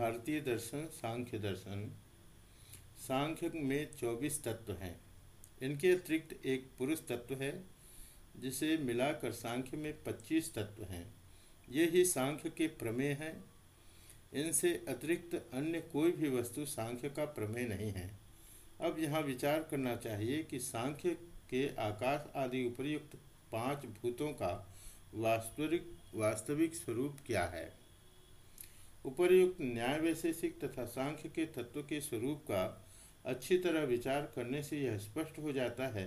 भारतीय दर्शन, सांख्य दर्शन। सांख्य में 24 तत्व हैं। इनके अतिरिक्त एक पुरुष तत्व है, जिसे मिलाकर सांख्य में 25 तत्व हैं। ये ही सांख्य के प्रमेय हैं। इनसे अतिरिक्त अन्य कोई भी वस्तु सांख्य का प्रमेय नहीं है। अब यहाँ विचार करना चाहिए कि सांख्य के आकाश आदि उपयुक्त पाँच भूतों का वास्तविक वास्तविक स्वरूप क्या है? उपर्युक्त न्याय वैशेषिक तथा सांख्य के तत्व के स्वरूप का अच्छी तरह विचार करने से यह स्पष्ट हो जाता है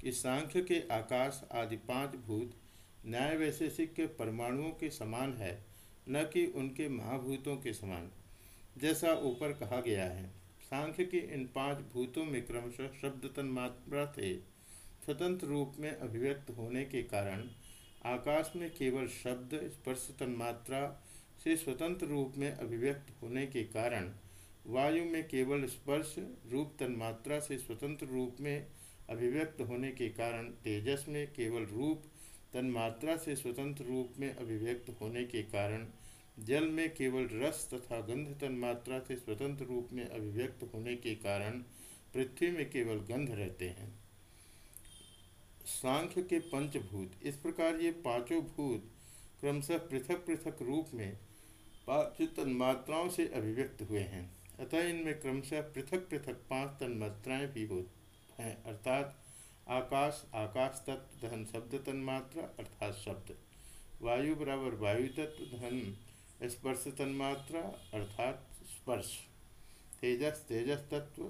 कि सांख्य के आकाश आदि पाँच भूत न्याय वैशेषिक के परमाणुओं के समान है, न कि उनके महाभूतों के समान, जैसा ऊपर कहा गया है। सांख्य के इन पाँच भूतों में क्रमशः शब्द तन्मात्रा थे। स्वतंत्र रूप में अभिव्यक्त होने के कारण आकाश में केवल शब्द, स्पर्श तन्मात्रा से स्वतंत्र रूप में अभिव्यक्त होने के कारण वायु में केवल स्पर्श रूप तन्मात्रा से स्वतंत्र रूप में अभिव्यक्त होने के कारण तेजस में केवल रूप तन्मात्रा से स्वतंत्र रूप में अभिव्यक्त होने के कारण जल में केवल रस तथा गंध तन्मात्रा से स्वतंत्र रूप में अभिव्यक्त होने के कारण पृथ्वी में केवल गंध रहते हैं। सांख्य के पंचभूत। इस प्रकार ये पाँचों भूत क्रमशः पृथक पृथक रूप में पाँच तन्मात्राओं से अभिव्यक्त हुए हैं। अतः इनमें क्रमशः पृथक पृथक पाँच तन्मात्राएँ भी हो हैं, अर्थात आकाश आकाश तत्व धन शब्द तन्मात्रा अर्थात शब्द। वायु बराबर वायु तत्व धन स्पर्श तन्मात्रा अर्थात स्पर्श। तेजस तेजस तत्व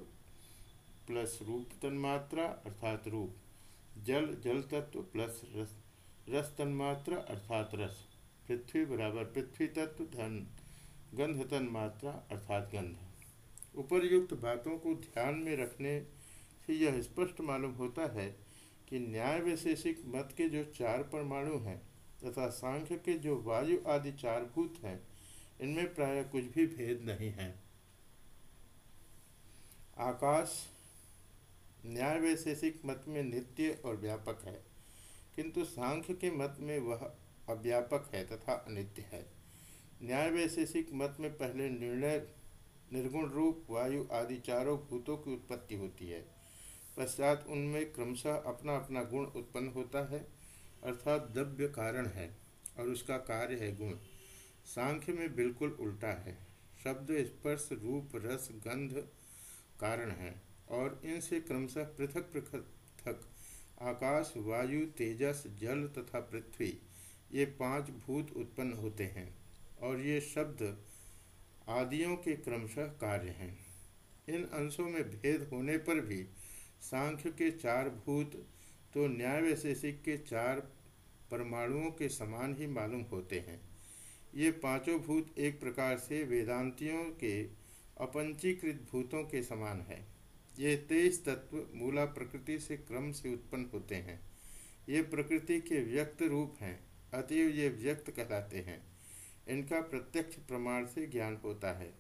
प्लस रूप तन्मात्रा अर्थात रूप। जल जल तत्व प्लस रस रस तन्मात्रा अर्थात रस। पृथ्वी बराबर, पृथ्वी तत्व, धन, गंध तन मात्रा अर्थात गंध। उपर्युक्त बातों को ध्यान में रखने से यह स्पष्ट मालूम होता है कि न्याय वैशेषिक मत के जो चार परमाणु हैं तथा सांख्य के जो वायु आदि चार भूत हैं, इनमें प्राय कुछ भी भेद नहीं है। आकाश न्याय वैशेषिक मत में नित्य और व्यापक है, किंतु सांख्य के मत में वह अव्यापक है तथा अनित्य है। न्याय वैशेषिक मत में पहले निर्णय, निर्गुण रूप, वायु आदि चारों भूतों की उत्पत्ति होती है। पश्चात उनमें क्रमशः अपना अपना गुण उत्पन्न होता है, अर्थात द्रव्य कारण है और उसका कार्य है गुण। सांख्य में बिल्कुल उल्टा है। शब्द स्पर्श, रूप, रस, गंध कारण है और इनसे क्रमशः पृथक पृथक आकाश, वायु, तेजस, जल तथा पृथ्वी ये पाँच भूत उत्पन्न होते हैं और ये शब्द आदियों के क्रमशः कार्य हैं। इन अंशों में भेद होने पर भी सांख्य के चार भूत तो न्याय वैशेषिक के चार परमाणुओं के समान ही मालूम होते हैं। ये पाँचों भूत एक प्रकार से वेदांतियों के अपंचीकृत भूतों के समान है। ये तेईस तत्व मूला प्रकृति से क्रम से उत्पन्न होते हैं। ये प्रकृति के व्यक्त रूप हैं। अतएव ये व्यक्त कहलाते हैं। इनका प्रत्यक्ष प्रमाण से ज्ञान होता है।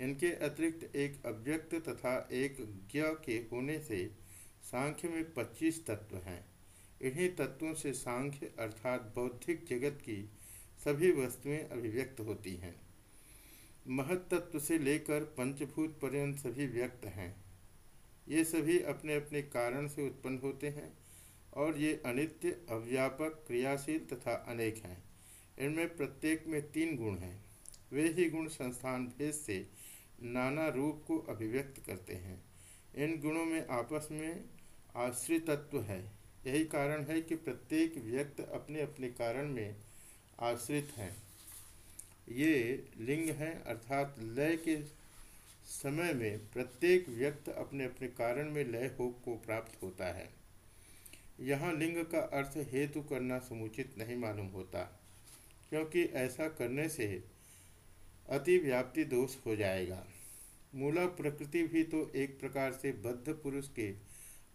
इनके अतिरिक्त एक अव्यक्त तथा एक ज्ञ के होने से सांख्य में 25 तत्व हैं। इन्हीं तत्वों से सांख्य अर्थात बौद्धिक जगत की सभी वस्तुएँ अभिव्यक्त होती हैं। महत तत्व से लेकर पंचभूत पर्यंत सभी व्यक्त हैं। ये सभी अपने अपने कारण से उत्पन्न होते हैं। और ये अनित्य, अव्यापक, क्रियाशील तथा अनेक हैं। इनमें प्रत्येक में तीन गुण हैं। वे ही गुण संस्थान भेद से नाना रूप को अभिव्यक्त करते हैं। इन गुणों में आपस में आश्रित तत्व है। यही कारण है कि प्रत्येक व्यक्त अपने अपने कारण में आश्रित हैं। ये लिंग हैं अर्थात लय के समय में प्रत्येक व्यक्त अपने अपने कारण में लय हो को प्राप्त होता है। यहाँ लिंग का अर्थ हेतु करना समुचित नहीं मालूम होता, क्योंकि ऐसा करने से अति व्याप्ति दोष हो जाएगा। मूला प्रकृति भी तो एक प्रकार से बद्ध पुरुष के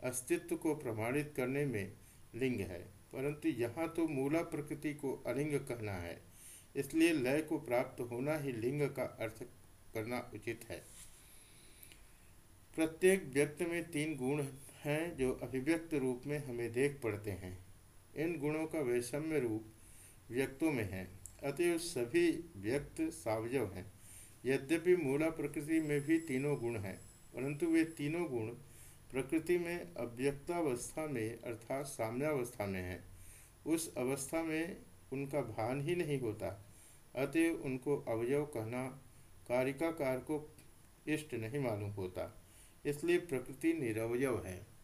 अस्तित्व को प्रमाणित करने में लिंग है, परंतु यहाँ तो मूला प्रकृति को अलिंग कहना है। इसलिए लय को प्राप्त होना ही लिंग का अर्थ करना उचित है। प्रत्येक व्यक्ति में तीन गुण हैं जो अभिव्यक्त रूप में हमें देख पड़ते हैं। इन गुणों का वैषम्य रूप व्यक्तों में है। अतएव सभी व्यक्त सावयव हैं। यद्यपि मूला प्रकृति में भी तीनों गुण हैं, परंतु वे तीनों गुण प्रकृति में अव्यक्तावस्था में अर्थात साम्यावस्था में है। उस अवस्था में उनका भान ही नहीं होता। अतएव उनको अवयव कहना कारिकाकार को इष्ट नहीं मालूम होता। इसलिए प्रकृति निरवयव है।